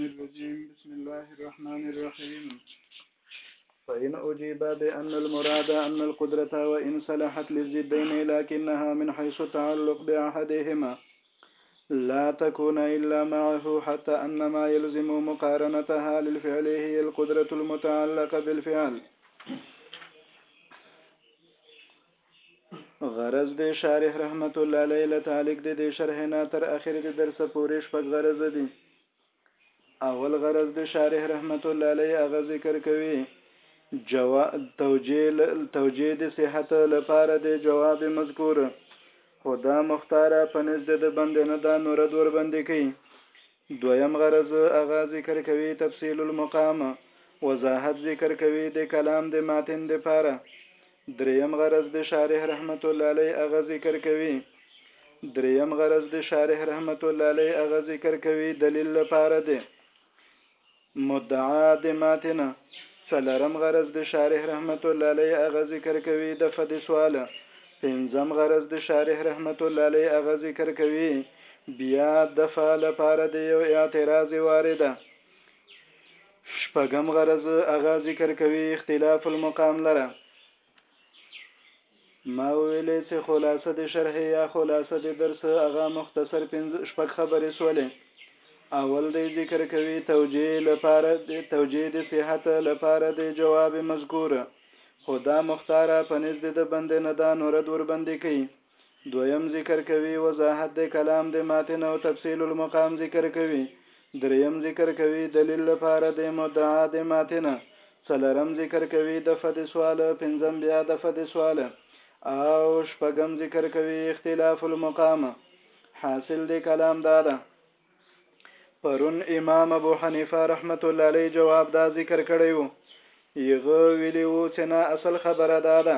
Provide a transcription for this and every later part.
الرجيم بسم الله الرحمن الرحيم فإن أجيب بأن المراد أن القدرة وإن سلحت للجدين لكنها من حيث التعلق بأحدهما لا تكون إلا معه حتى أن ما يلزم مقارنتها للفعل هي القدرة المتعلقة بالفعل غرض دی شارح رحمت الله علیه له تعلق دی دی شرح نه تر اخر دی درس پورې شپږ غرض دی اول غرض دی شارح رحمت الله علیه هغه ذکر کوي جوا توجیه توجیه د صحت لپاره د جواب مذکور خدا مختاره پنځ د بند نه دا نورد ور باندې کوي دویم غرض هغه ذکر کوي تفصیل المقام وضاحت ذکر کوي د کلام د ماتن د پاره دریم غرض د شارح رحمت الله علی هغه ذکر کوي دریم غرض د شارح رحمت الله علی هغه ذکر کوي دلیل لپاره دی مدعا د ماتې نه څلرم غرض د شارح رحمت الله علیه هغه ذکر کوي دفع د سوال پنځم غرض د شارح رحمت الله علیه هغه ذکر کوي بیا دفع لپاره د یو اعتراض وارده شپږم غرض هغه ذکر کوي اختلاف المقام لره ما ویلې چې خلاصه د شرح یا خلاصه د درس هغه مختصر پنځ شپږ خبرې سولې اول دی ذکر کوي توجیه لپاره د توجیه د صحت لپاره د جواب مذکور خدا مختاره پنځ د بند نه دا نورد ور باندې کوي دویم ذکر کوي وضاحت د کلام د ماتن او تفصیل المقام ذکر کوي دریم ذکر کوي دلیل لپاره د مدعا د ماتن څلرم ذکر کوي د فد سوال پنځم بیا د فد سوال او شپږم ذکر کوي اختلاف المقام حاصل د کلام دا ده پرون امام ابو حنیفه رحمت الله علیه جواب دا ذکر کړی وو یغه ویلی وو چې نه اصل خبره دا ده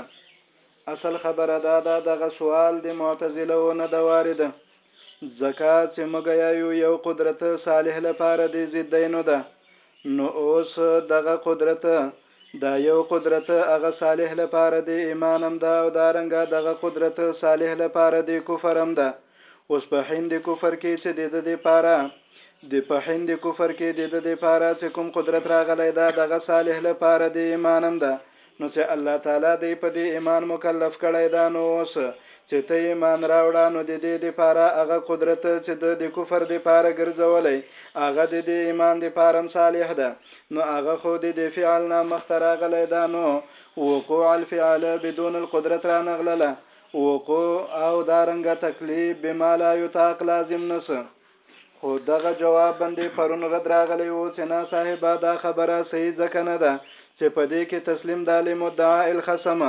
اصل خبره دا ده دغه سوال د معتزله و نه د وارد ځکه چې موږ یو یو قدرت صالح لپاره د زیدینو ده نو اوس دغه قدرت دا يو قدرت هغه صالح لپاره دې ايمان هم ده او دارنګه دغه قدرت صالح لپاره دې کفر هم ده اوس په حين دې کفر کې چې دې دې پاره دې په حين دې کفر کې دې دې پاره چې کوم قدرت راغلی دا دغه صالح لپاره دې ايمان هم ده نو چې الله تعالی دې په دې ايمان مکلف کړی دا نو اوس چې ته ایمان راوړه نو د دې لپاره هغه قدرت چې د د کفر لپاره ګرځولې هغه د دې ایمان لپاره صالح ده نو هغه خو د دې فعل نه مخته راغلی ده نو وقوع الفعل بدون القدرت رانغلله وقوع او دارنګه تکلیف بما لا یطاق لازم نسو خو دغه جواب باندې پرون رد راغلی وو چې نه صاحبه دا خبره صحیح ځکه نه ده چې په دې کې تسلیم ده لمدعا الخصم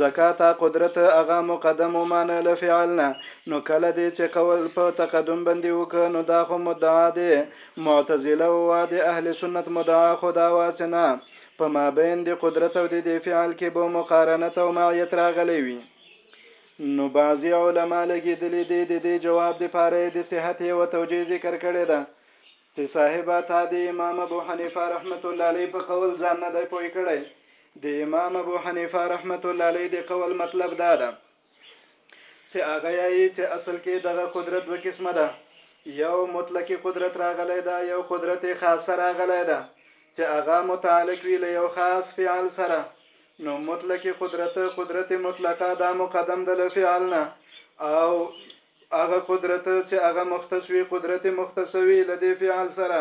ځکه تا قدرت هغه مقدم ومانه له فعل نه نو کله دې چې قول په تقدم بندي وکړ نو دا خو مدعا دې معتزله ووا د اهل سنت مدعا خو دا وه چې نه په مابین د قدرت او د دې فعل کې به مقارنت او معیت راغلی وي نو بعضي علما لګیدلي دي د دې جواب د پاره یې د صحت یوه توجیه ذکر کړې ده چې صاحبه تا د امام ابو حنیفه رحمت الله علیه په قول ځان نه دی پوه کړی د امام ابو حنیفه رحمت الله علیه د قول مطلب دا ده چې هغه یې چې اصل کې دغه قدرت دوه قسمه ده یو مطلق قدرت راغلی ده یو قدرت خاصه راغلی ده چې هغه متعلق وی له یو خاص فعل سره نو مطلق قدرت قدرت مطلقه دا مقدم ده له فعل نه او هغه قدرت چې هغه مختص وي قدرت مختص وي له دې فعل سره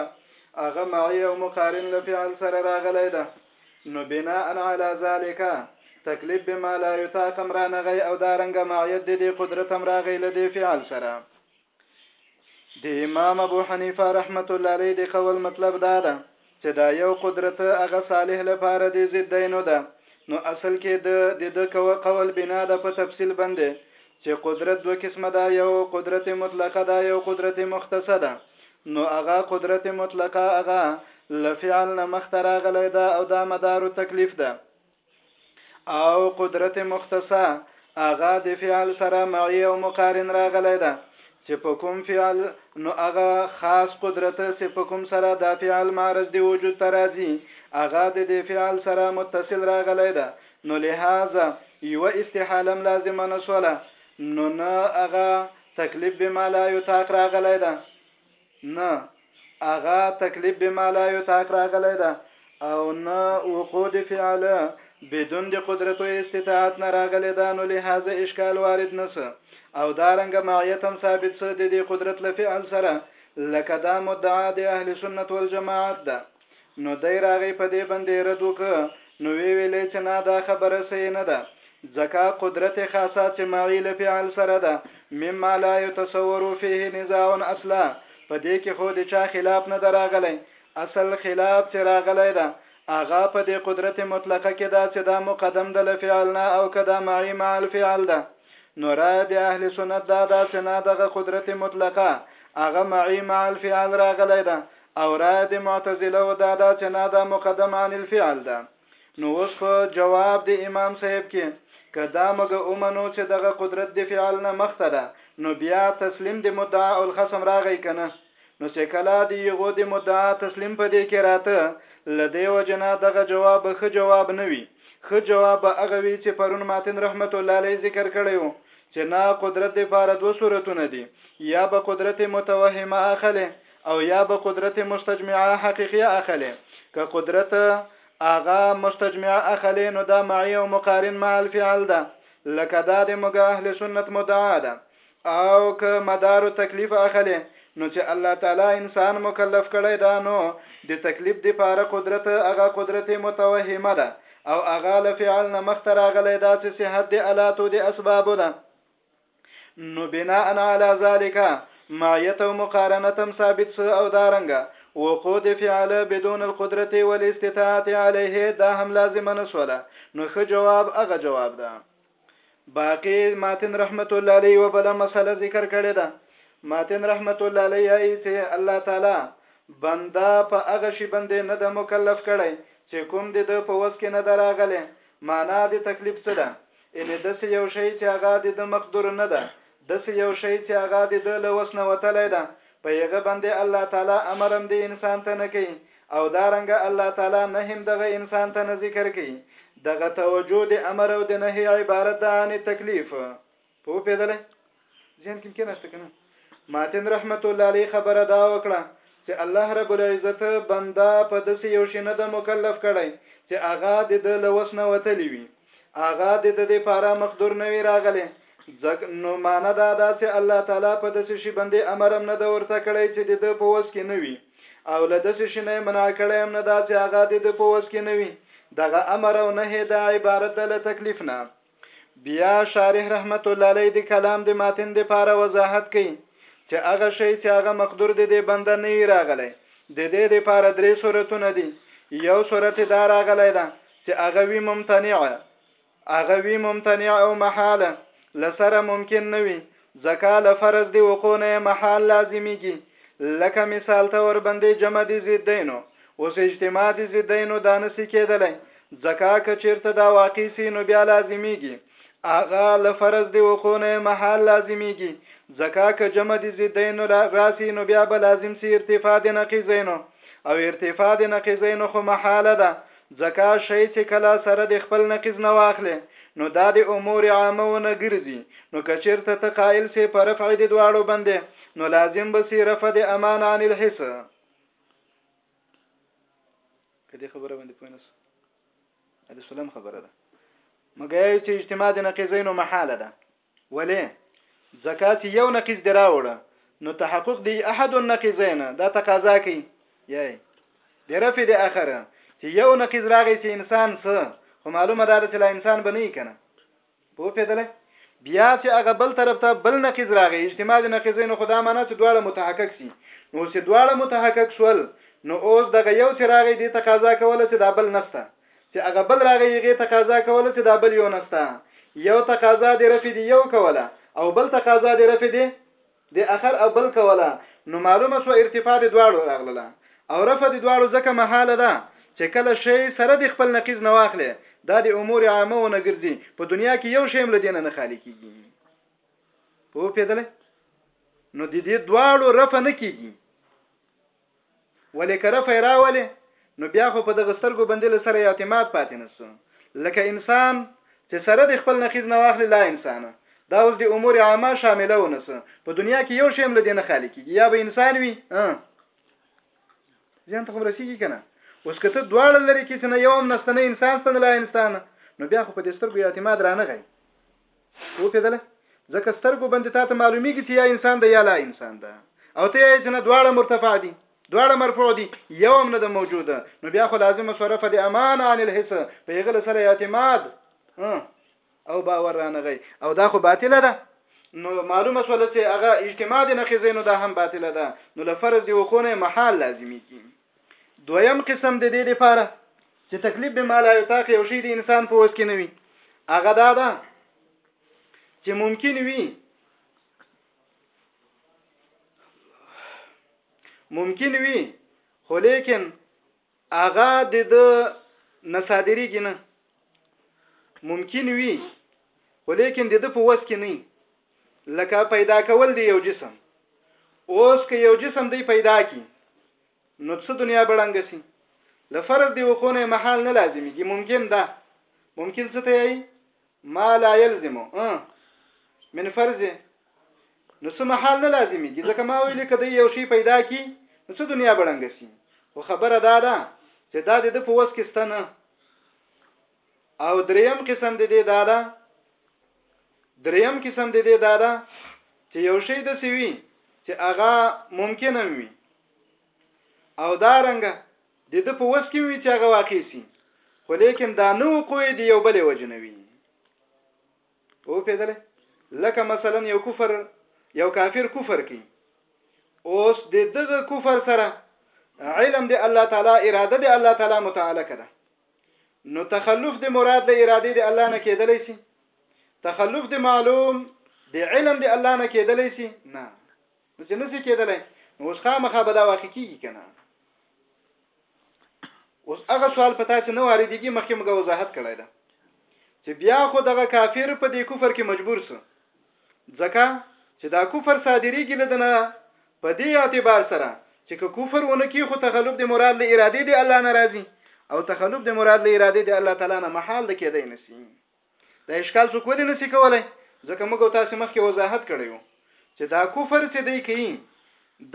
هغه معي او مقارن له فعل سره راغلی ده نو بناء على ذلك تکلیف به ما لا یطاق هم رانغی او دا رنګه معیت د دې قدرت هم راغی له دې فعل سره د امام ابو حنیفه رحمت الله علیه د قول مطلب دا ده چې دا یو قدرت هغه صالح لپاره دې ضد دی نو ده نو اصل کې ده د ده کوه قول بنا ده په تفصیل بندې چې قدرت دوه قسمه ده یو قدرت مطلقه ده یو قدرت مختصه ده نو هغه قدرت مطلقه هغه له فعل نه مخته راغلی ده او دا مدار تکلیف ده او قدرت مختصه هغه د فعل سره معي او مقارن راغلی ده چې په کوم فعل نو هغه خاص قدرت چې په کوم سره دا فعل معرض دی وجود ترازی هغه د دې فعل سره متصل راغلی ده نو لهذا یو استحاله لازمه نسوله نو نه هغه تکلیف بما لا یطاق راغلی ده نه هغه تکلیف به ما لا یطاق راغلی ده او نه وقوع د فعل بدون د قدرت و استطاعت نه راغلی ده نو لهذا اشکال وارد نسه او دارنګ معیت هم ثابت سه د دې قدرت له فعل سره لکه دا مدعا د اهل سنت والجماعت ده نو دی راغی په دې بندې رد وکه نو وی ویلې چې نه دا خبره صحیح نه ده ځکه قدرت خاصه چې معی له فعل سره ده مما لا يتصور فيه نزاع اصلا په دې کې خو د چا خلاف نه دراغلی اصل خلاف چې راغلی ده اغا په دې قدرت مطلقه کې دا چې دا مقدم د لفعل نه او کدا معي مع الفعل ده نو را د اهل سنت دا دا چې نه دغه قدرت مطلقه هغه معي مع الفعل راغلی ده او رأی د معتزلو دا ده چې نه دا مقدمه عن الفعل ده نو اوس خو جواب د امام صاحب کې که دا موږ ومنو چې دغه قدرت د فعل نه مخته ده نو بیا تسلیم د مدعا الخصم راغی که نه نو چې کله د یغو د مدعا تسلیم په دې کې راته لدې وجنا دغه جواب خه جواب نه وي خه جواب به هغه وي چې پرون ماتن رحمت الله علیه ذکر کړی وو چې نه قدرت د فار دوه صورتونه دي یا به قدرت متوهمه اخلي او یا به قدرت مستجمعه حقیقیه اخلې که قدرت اغا مستجمعه اخلې نو دا معی او مقارن مع الفعل ده لکه دا د موږ اهل سنت مدعا ده او که مدار تکلیف اخلې نو چې الله تعالی انسان مکلف کړی دا نو د تکلیف د پاره قدرت اغا قدرت متوهمه ده او اغا لفعل نه مخته راغلی دا چې صحت د الاتو د اسبابو ده نو بناء علی ذالک معیت او مقارنت هم ثابت سو او دارنګ وقوع د فعل بدون القدرت والاستطاعت علیه دا هم لازم نه سوله نو خ جواب هغه جواب ده باقی ماتن رحمت الله علیه و بل مسله ذکر کړی ده ماتن رحمت الله علیه ای چې الله تعالی بندا په هغه شی باندې نه د مکلف کړي چې کوم د په وس کې نه دراغله معنا د تکلیف څه ده یعنې داسې یو شی چې هغه د ده مقدور نه ده، داسې یو شی چې هغه د ده له وس نه وتلی ده، په هغه باندې الله تعالی امر هم دې انسان ته نه کوي او دا رنګه الله تعالی نهي هم دغه انسان ته نه ذکر کوي، دغه توجه د امر او د نهي عبارت ده عن التکلیف. پوپېدلې؟ ځین کې کې نشته کنه ماتن رحمت الله علیه خبره دا وکړه چې الله رب العزت بندا په دس یو شي نه د مکلف کړي چې اغا د د لوس نه وتلی وي اغا د د لپاره مقدور نه وی راغله ځک نو معنا دا ده چې الله تعالی په دس شي باندې امرم نه د ورته کړي چې د د په وس کې نه وي او له دس شي نه منع کړي هم نه دا چې اغا د د په وس کې نه وي دغه امر او نه د عبارت د تکلیف نه بيا شارح رحمت الله علی د کلام د ماتن د پاره وضاحت کوي چې هغه شی چې هغه مقدور دی د بنده نه راغلی د دې د پاره درې صورتونه دي یو صورت دا راغلی ده چې هغه وی ممتنع هغه وی ممتنع او محاله لسره ممکن نه وي ځکه له فرض دی وقوع نه محال لازمیږي لکه مثال ته وربندې جمع دی ضدینو اوس اجتماع دی ضدینو دا نسی کېدلی ځکه که چیرته دا واقع سی نو بیا لازمیږي اغه له فرض دی وقوع نه محال لازمیږي ځکه که جمع دی ضدینو راسی نو بیا به لازم سی ارتفاع دی نقیزینو او ارتفاع دی نقیزینو خو محاله ده ځکه شی چه کله سره د خپل نقیض نه واخلی نو دا د امور عامه و نه ګرځی نو که چیرته ته قائل سی په رفع د دواړو بندې نو لازم به سی رفع د امان عن الحس که دې خبره باندې پوه نس د سلم خبره ده مګر چې اجتماع د نقیزینو محاله ده ولې؟ ځکه چې یو نقیض دې راوړه نو تحقق دی احد النقیضین دا تقاضا کوي یی د رفع د اخره چې یو نقیض راغی چې انسان څه خو معلومه ده چې لا انسان به نه یې کنه په پیدله بیا چې هغه بل طرف ته بل نقیض راغی اجتماع د نقیضین خدا معنی چې دواړه متحقق شي نو چې دواړه متحقق شول نو اوس دغه یو چې راغی د تقاضا کوله چې دا بل نسته چې هغه بل راغی یغې تقاضا کوله چې دا بل یو نسته یو تقاضا دې رفع دې یو کوله او بل تقاضا دې رفع دې د اخر او بل کوله نو معلومه شو ارتفاع د دواړو راغله او رفع د دواړو ځکه محاله ده چې کله شی سره د خپل نقیز نه واخلې دا د امور عامه و نه ګرځي په دنیا کې یو شی مل دینه نه خالی کیږي په پیدل نو د دې دواړو رفع نه کیږي ولې که رفع راولې نو بیا خو په دغه سترګو بندې له سره اعتماد پاتې نسو لکه انسان چې سره د خپل نقیض نه واخلي لا انسان دا اوس د امور عامه شامله ونسه په دنیا کې یو شیم لدی نه خالی کیږي یا به انسان وي ځان ته خو رسیږي کنه اوس کته دواړه لري کې چې نه یو هم نستنه انسان ستنه لا انسان نو بیا خو په دې سترګو اعتماد رانه غي وپېدله ځکه سترګو بندې تاته معلومیږي چې یا انسان ده یا لا انسان ده او ته یې چې نه دواړه مرتفع دي دواړه مرفوع دي یو هم نه ده موجوده نو بیا خو لازم صرف د امان عن الحس په یغله سره اعتماد او باور رانغی او دا خو باطله ده نو معلومه سول چې هغه اجتماع د نقیزینو دا هم باطله ده نو لفرض دی وخونه محال لازمی کی دویم قسم د دې لپاره چې تکلیف به مالا یو تاق یو شی د انسان په وس کې نه وي هغه دا ده چې ممکن وي ممکن وي خو لیکن هغه د د نصادریږي نه ممکن وي خو لیکن د د په وس کې نه لکه پیدا کول دی یو جسم اوس که یو جسم دی پیدا کی نو څه دنیا بړنګ سي لفرض دی وقونه محال نه لازمي کی ممکن ده ممکن څه ته یي ما لا يلزم من فرض نو څه محال نه لازمي کی ځکه ما ویل کده یو شی پیدا کی نو څه دنیا بړنګ سي خو خبره دا ده چې دا د په وس کې ستنه او دریم قسم د دې دا ده دریم قسم د دې دا ده چې یو شی د سوي چې هغه ممکن هم وي او دا رنګ د د په وس کې وي چې هغه واقع سي خو لیکن دا نو کوی دی یو بلې وجنوي او پیدل لکه مثلا یو کفر یو کافر کفر کوي اوس د دغه کفر سره علم دی الله تعالی اراده دی الله تعالی متعالی کړه نو تخلف د مراد له اراده د الله نه کېدلی سي تخلف د معلوم د علم د الله نه کېدلی سي نه نو چې نسی کېدلی نو اوس خامخا به دا واقع کیږي کنه اوس هغه سوال پتا چې نه واردېږي مخکې موږ وضاحت کړی دا چې بیا خو دغه کافر په دې کفر کې مجبور سو ځکه چې دا کفر صادريږي له دنه په دې اعتبار سره چې که کفر ونه کی خو تخلف د مراد له اراده دی الله ناراضي او تخلف د مراد له اراده دی الله تعالی نه محال د کېدای نسی دا اشکال څوک ولې نسی کولای ځکه موږ تاسو مخکې وضاحت کړیو چې دا کفر چې دی کوي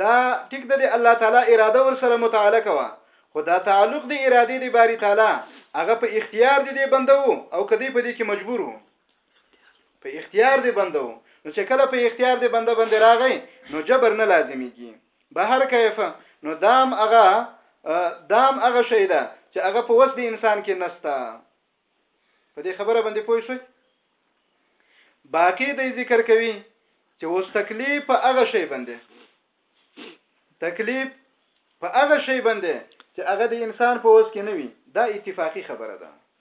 دا ټیک د الله تعالی اراده ور سره متعلق و خو دا تعلق د اراده دی باری تعالی هغه په اختیار دی دی بندو او کدی په دې کې مجبور وو په اختیار دی بندو نو چې کله په اختیار دی بنده باندې راغی نو جبر نه لازمیږي به هر کیف نو دام هغه دام هغه شی ده چې هغه په وس دی انسان کې نستا په دې خبره باندې پوه شئ باقی دی ذکر کوي چې اوس تکلیف په هغه شی باندې تکلیف په هغه شی باندې چې هغه د انسان په وس کې نه وي دا اتفاقی خبره ده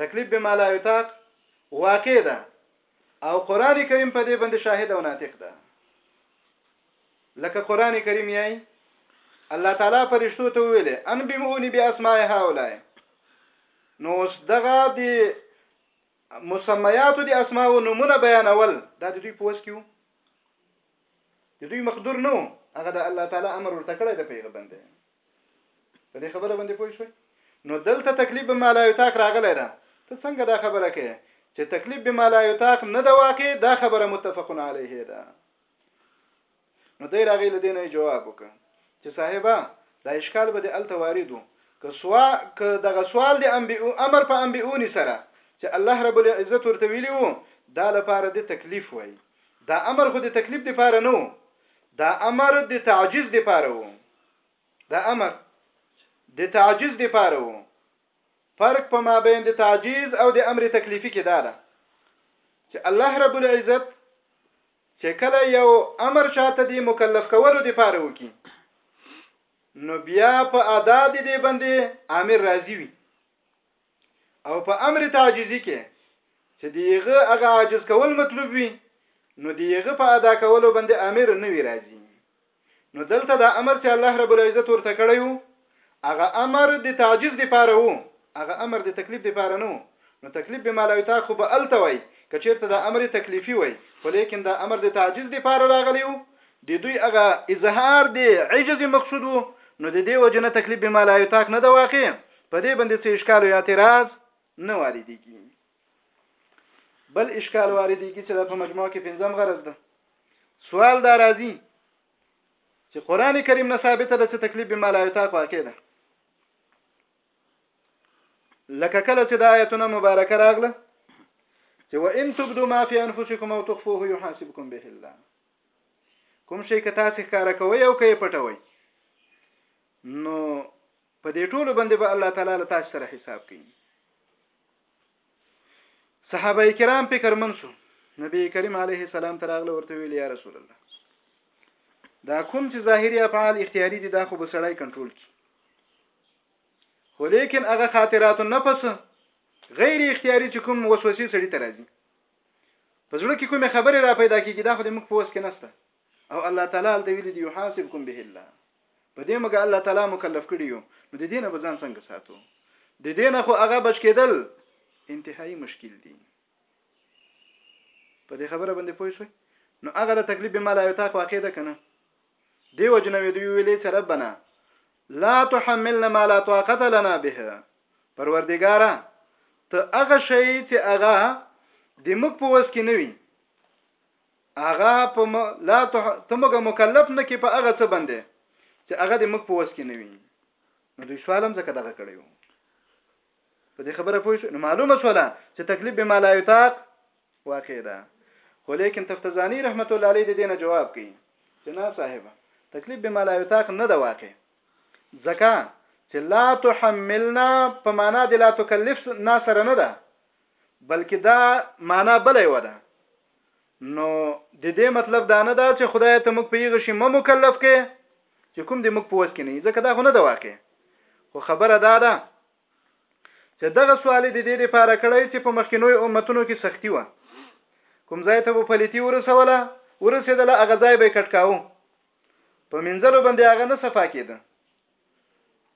تکلیف بما لا یطاق واقع ده او قران کریم په دې باندې شاهد او ناطق ده لکه قران کریم یې الله تعالی پرشتو ته ویلې ان بمونی باسماء هؤلاء نو اوس دغه دی مسمیات دی اسماء او نمونه بیانول دا د دوی پوس کیو د دوی مقدور نو هغه د الله تعالی امر ورته کړی د پیغمبر په دې خبره باندې پوه شوي نو دلته تکلیف به مالا یوتاق راغلی ده ته څنګه دا خبره کوي چې تکلیف به مالا یوتاق نه ده واقع دا خبره متفقون علیه ده نو دی راغی لدې نه جواب وکړ چې صاحبہ دا اشکال به د الته واردو که سوا که دغه سوال د انبیو امر په انبیونی سره چې الله رب العزت ورته ویلی وو دا لپاره د تکلیف وای دا امر خو د تکلیف لپاره نه دا امر د تعجیز لپاره وو دا امر د تعجیز د پاره وو فرق په مابین د تعجیز او د امر تکلیفي کې دا ده چې الله رب العزت چې کله یو امر شاته دی مکلف کولو د پاره وکي نو بیا په ادا د دې باندې امر راضي وي او په امر تعجزي کې چې دیغه هغه عاجز کول مطلوب وي نو دیغه په ادا کولو باندې امر نه وی راځي نو دلته دا امر چې الله رب العزت ورته کړی وو هغه امر د تعجز دی پاره وو هغه امر د تکلیف دی پاره نه وو نو تکلیف به مالا یطاق خو به الته وای کچیرته دا امر تکلیفي وای خو لیکن دا امر د تعجز دی پاره راغلی وو د دوی هغه اظهار دی عجز مقصود وو نو د دې وجنه تکلیف به مالا یطاق نه دا واقع په دې باندې څه اشکال یا اعتراض نه واردېږي بل اشکال واردېږي چې دا په مجموعه کې پنځم غرض ده سوال دا راځي چې قران کریم نه ثابته ده چې تکلیف به ملایتاق واقع ده لکه کله چې د آیتونه مبارکه راغله چې وان تبدو ما فی انفسکم او تخفوه یحاسبکم به الله کوم شي که تاسو ښکارا کوي او کوي پټوي نو په دې ټولو باندې به الله تعالی له تاسو سره حساب کوي صحابه کرام فکر منسو نبی کریم علیه السلام تراغله ورته ویل یا رسول الله دا کوم چې ظاهری افعال اختیاري دي دا خو به سړی کنټرول کی خو لیکن هغه خاطرات النفس غیر اختیاري چې کوم وسوسې سړی ترازی په زړه کې کومه خبره را پیدا کیږي دا خو د موږ په وس کې نشته او الله تعالی هلته ویلي دي یحاسبکم به الله په دې مګه الله تعالی مکلف کړی یو نو د دې نه به ځان څنګه ساتو د دې نه خو هغه بچ کېدل انتهایی مشکل دي په دې خبره باندې پوه شئ نو هغه د تکلیف به مال ایتاق واقع ده کنه دی وجنه وی دی ویلې چې ربنا لا تحملنا ما لا طاقت لنا به پروردګارا ته هغه شی چې هغه د موږ په وس کې نه وي هغه په م... لا ته ته موږ مکلف نه کې په هغه څه باندې چې هغه د موږ په وس کې نه وي نو دوی سوال هم ځکه دغه کړی وو په دې خبره پوه شو نو معلومه شوله چې تکلیف به مالا یطاق واقع ده خو لیکن تفتزانی رحمت الله علیه د دینه جواب کوي چې نه صاحب تکلیف به مالا یطاق نه ده واقع ځکه چې لا تحملنا په معنا د لا تکلف نه سره نه ده بلکې دا معنا بلې وده نو د دې مطلب دا نه دا چې خدای ته موږ په یغه شي مو مکلف کې چې کوم دې موږ په وس کې نه ځکه دا خو نه دا واقع خو خبره دا ده چې دغه سوال د دې لپاره کړی چې په مخکینوي امتونو کې سختی و کوم ځای ته په پلیتی ورسوله ورسېدله هغه ځای به کټکاو په منځلو باندې هغه نه صفا کېده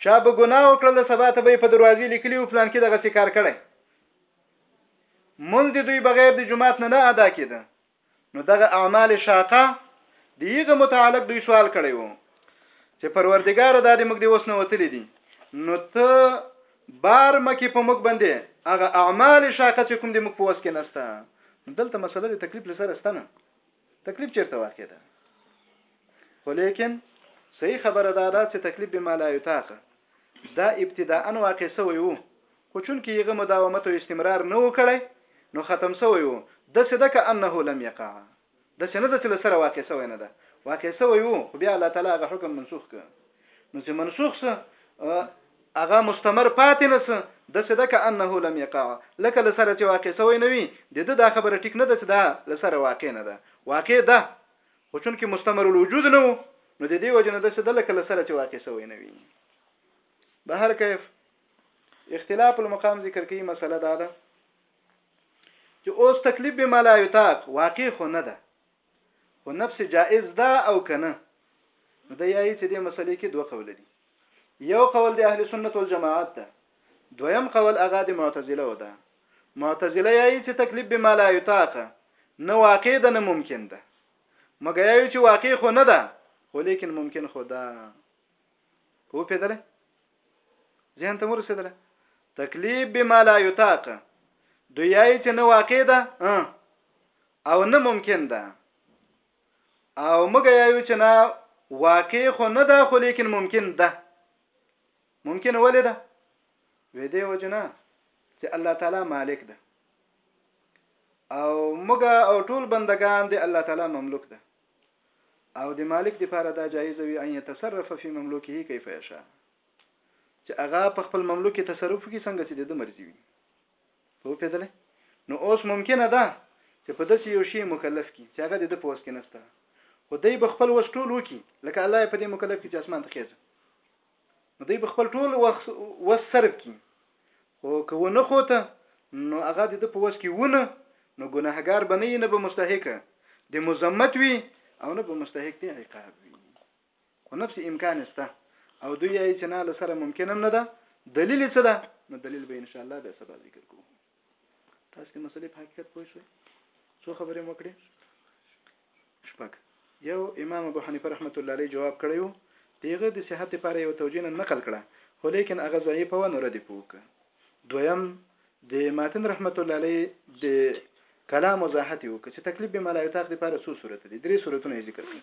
چا به ګناه وکړله سبا ته به یې په دروازې لیکلي و پلانکي دغسې کار کړی مونځ د دوی بغیر د جماعت نه نه ادا کېده نو دغه اعمال شاقه د یغه متعلق دوی سوال کړی وو چې پروردګار دا د موږ د وسنه وتلې دي نو ته بار مکه په موږ باندې هغه اعمال شاقه چې کوم د موږ په وس کې نسته دلته مسله د تکلیف لسره ستنه تکلیف چیرته واقع ده خو لیکن صحیح خبره دا ده چې تکلیف به مالا یتاقه دا ابتداءا واقع سوی وو خو چون کې یغه مداومت او استمرار نه وکړي نو ختم سوی وو د څه د ک انه لم یقع د څه نه د څه سره واقع سوی نه ده واقع سوی وو خو بیا الله تعالی هغه حکم منسوخ ک نو چې منسوخ سه هغه مستمر پاتې نه سه، دسې ده که انه لم یقع، لکه له سره چې واقع سوی نه وي، د ده دا خبره ټیک نه ده چې دا له سره واقع نه ده، واقع ده، خو چونکه مستمر الوجود نه وو، نو د دې وجې نه دسې ده لکه له سره چې واقع سوی نه وي. بهر کیف، اختلاف المقام ذکر کوي، مسئله دا ده چې اوس تکلیف بما لا یطاق واقع خو نه ده، خو نفس جائز ده او کنه نو د یایي چې د مسلې کې دوه قول دي یو قول د اهل سنت والجماعت ده دویم قول هغه د معتزله و ده معتزله یایي چې تکلیف به ما لا یطاق نه واقع ده نه ممکن ده مګر یایي چې واقع خو نه ده خو لیکن ممکن خو ده په پیدل ذهن ته ورسېدل تکلیف به ما لا یطاق دوی یایي چې نه واقع ده او نه ممکن ده او موږ یایو چې نه واقع خو نه ده خو لیکن ممکن ده ممکن ولې ده وې دی وجنه چې الله تعالی مالک ده او موږ او ټول بندگان دی الله تعالی مملوک ده او د مالک لپاره دا جایز وي ان يتصرف في مملوکه کیف یشاء چې هغه په خپل مملوک تصرف کې څنګه چې د مرزي وي وپېدلې نو اوس ممکنه ده چې په داسې یو شي مکلف کی چې هغه د ده په وس کې نشته خو دی به خپل وس ټول وکړي لکه الله یې په دې مکلف کړي چې اسمان ته خېژه نو دی به خپل ټول وس صرف کړي خو که ونه خوته نو هغه د ده په وس کې ونه نو ګناهګار به نه نه به مستحق د مذمت وي او نه به مستحق دی عقاب وي خو نفس امکان استه او دوی یې چې نه له سره ممکن هم نه ده دلیل څه ده نو دلیل به ان شاء الله به سبا ذکر کوو تاسو د مسلې په حقیقت پوه شئ څو خبرې مو کړې شپږ یو امام ابو حنیفه رحمت الله علیه جواب کړیو دیغه د صحت لپاره یو توجیه نقل کړه خو لیکن هغه ضعیف و نور دی پوک دویم د ماتن رحمت الله علیه د کلام وضاحت یو چې تکلیف به ملایتاق لپاره څو صورت دي درې صورتونه ذکر کړي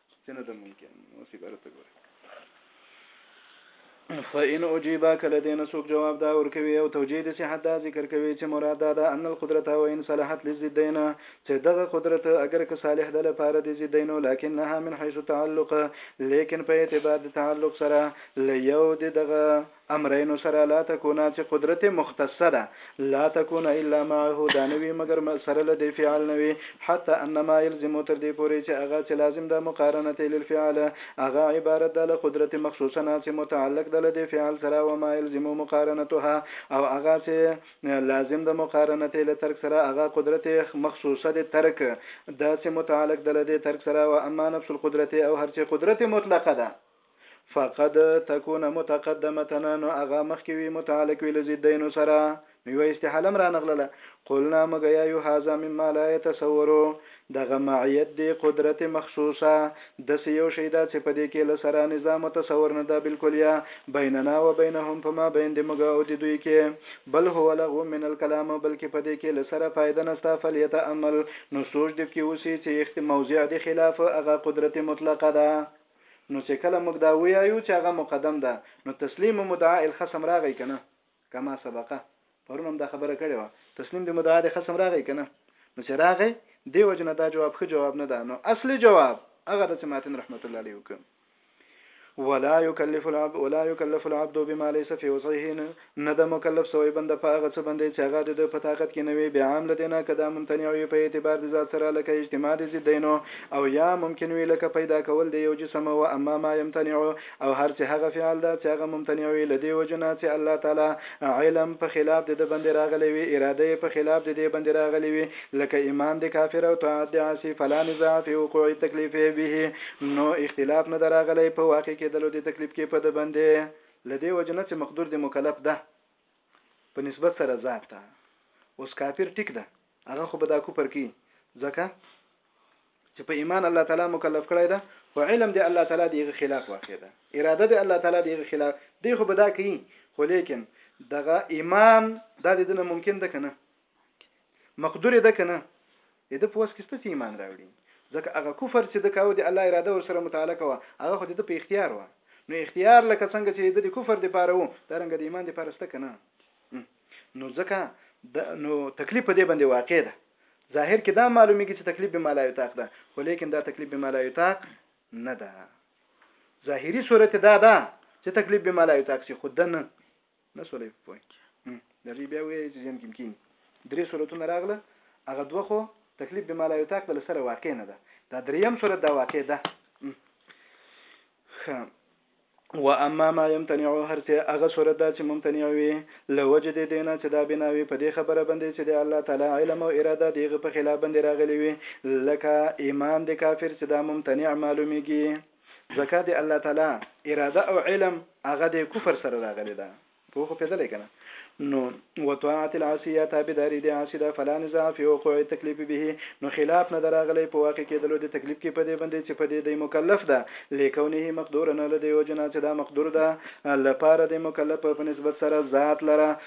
چې څه نه ده ممکن اوس عبارت ته ګورئ فإن أجيب کله دین سوق جواب دا ور کوي او توجیه د صحت دا ذکر کوي چې مراد دا ده ان القدرت او ان صلاحت للزدین چې دغه قدرت اگر که صالح ده لپاره د زدینو لکنها من حيث تعلق لیکن په اعتبار د تعلق سره لیو د دغه امرینو سره لا تکونه چې قدرت مختص ده لا تکونه الا معه دا نه وي مګر سره له دې فعل نه وي حتی ان ما یلزم تر دې پورې چې هغه چې لازم ده مقارنته للفعل هغه عبارت ده له قدرت مخصوص نه چې متعلق ده له دې فعل سره و ما یلزم مقارنتها او هغه چې لازم ده مقارنته له ترک سره هغه قدرت مخصوصه ده ترک دا چې متعلق ده له دې ترک سره و اما نفس القدرت او هر چې قدرت مطلقه ده فقد تكون متقدمتنا نو هغه مخکې وي متعلق وي لزیدینو سره نو یو استحاله هم رانغلله قلنا موږ یا یو هذا مما لا يتصورو دغه معیت دی قدرت مخصوصه داسې یو شی دا چې په دې کې له سره نظام او تصور نه ده بالکلیه بیننا و بینهم په ما بین د موږ او د دوی کې بل هو لغو من الکلام بلکې په دې کې له سره فایده نسته فلیتامل نو سوچ دې پکې وسي چې موضع د خلاف هغه قدرت مطلقه ده نو چه کله موږ دا ویایو چه هغه مقدم ده نو تسلیم مدعا الخصم راغی کنه کما سبقه پرون هم دا خبره کړې وه تسلیم د مدعا د خصم راغی کنه نو چې راغی دی وجنه دا جواب خو جواب نه ده نو اصلي جواب هغه د سماتن رحمت الله علیه وکړ ولا يكلف العبد ولا يكلف العبد بما ليس في وسعه نه ده مکلف سوی بنده په هغه څه باندی چه هغه دده په طاقت کي نه وي بیا هم له دې نه که دا ممتنع وي په اعتبار د ذات سره لکه اجتماع د ضدینو او یا ممکن وي لکه پیدا کول د یو جسم و اما ما یمتنع او هر څه هغه فعل ده چه هغه ممتنع وي له دې وجې نه چه الله تعالی علم په خلاف دده باندې راغلی وي اراده یې په خلاف د دې باندې راغلي وي لکه ایمان د کافر او طاعت د عاصي فلا نزاع فی وقوع التکلیف به نو اختلاف نه ده راغلی په واقع کیدلو د تکلیف کې په ده باندې. له دې وجې نه چې مقدور دې مکلف ده په نسبت سره ذات ته اوس کافر ټیک ده هغه خو به دا کفر کی ځکه چې په ایمان الله تعالی مکلف کړی ده خو علم دی الله تعالی دیغه خلاف واقع ده اراده دی الله تعالی دیغه خلاف دی خو به دا کوي خو لیکن دغه ایمان دا د دنه ممکن ده کنه مقدور ده کنه د ده په وس کې شته چې ایمان راوړي ځکه هغه کفر چې د کاوه د الله اراده ور سره متعلقه وه هغه خو د ده په اختیار وه نو اختیار لکه څنګه چې د کفر د پاره وو دا رنګ د ایمان د پاره شته کنه نو ځکه د نو تکلیف په دې باندې واقع ده ظاهر کې دا معلومیږي چې تکلیف به مالا یتاق ده خو لیکن دا تکلیف به مالا یتاق نه ده ظاهری صورت دا ده چې تکلیف به مالا یتاق شي خود نه نه سولې په پوي درځي بیا وې چې زم کیمکین درې صورتونه راغله هغه دوه خو تکلیف به مالا یتاق بل سره واقع نه ده دا دریم صورت دا واقع ده خ و اما ما يمتنع هر څه هغه صورت دا چې ممتنع وي لوجه دې دینه چې دا بناوي په دې خبره باندې چې د الله تعالی علم او اراده دیغه په خلاف باندې راغلي وي لکه ایمان د کافر چې دا ممتنع معلومیږي ځکه د الله تعالی اراده او علم هغه د کفر سره راغلی ده پوه خو پیدلې کنه نو وطاعت العاصیه تابعداري د عاصی ده فلا نزاع فی وقوع التکلیف به نو خلاف نه دراغلی په واقع کېدلو د تکلیف کې پدې باندې چې پدې دی مکلف ده لیکونه مقدور نه لدی وجنا چې دا مقدور ده لپاره د مکلف په نسبت سره ذات لره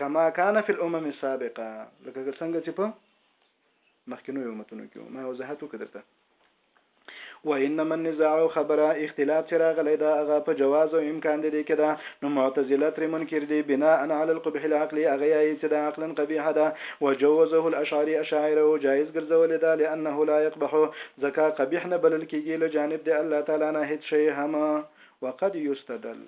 کما کان فی الامم السابقه لکه څنګه چې په مخکینو امتونو کې ما وضاحت وکړ درته وانما النزاع خبره اختلاف چې راغلی دا هغه په جواز او امکان دی کې دا نو معتزله تر منکر دي بنا ان علی القبح العقلی هغه یې چې دا عقلا قبیح ده وجوزه الاشعری اشاعره او جایز ګرځول دا لانه لا يقبح ځکه قبیح نه بلل کیږي له جانب دی الله تعالی نه هیڅ شی هم وقد یستدل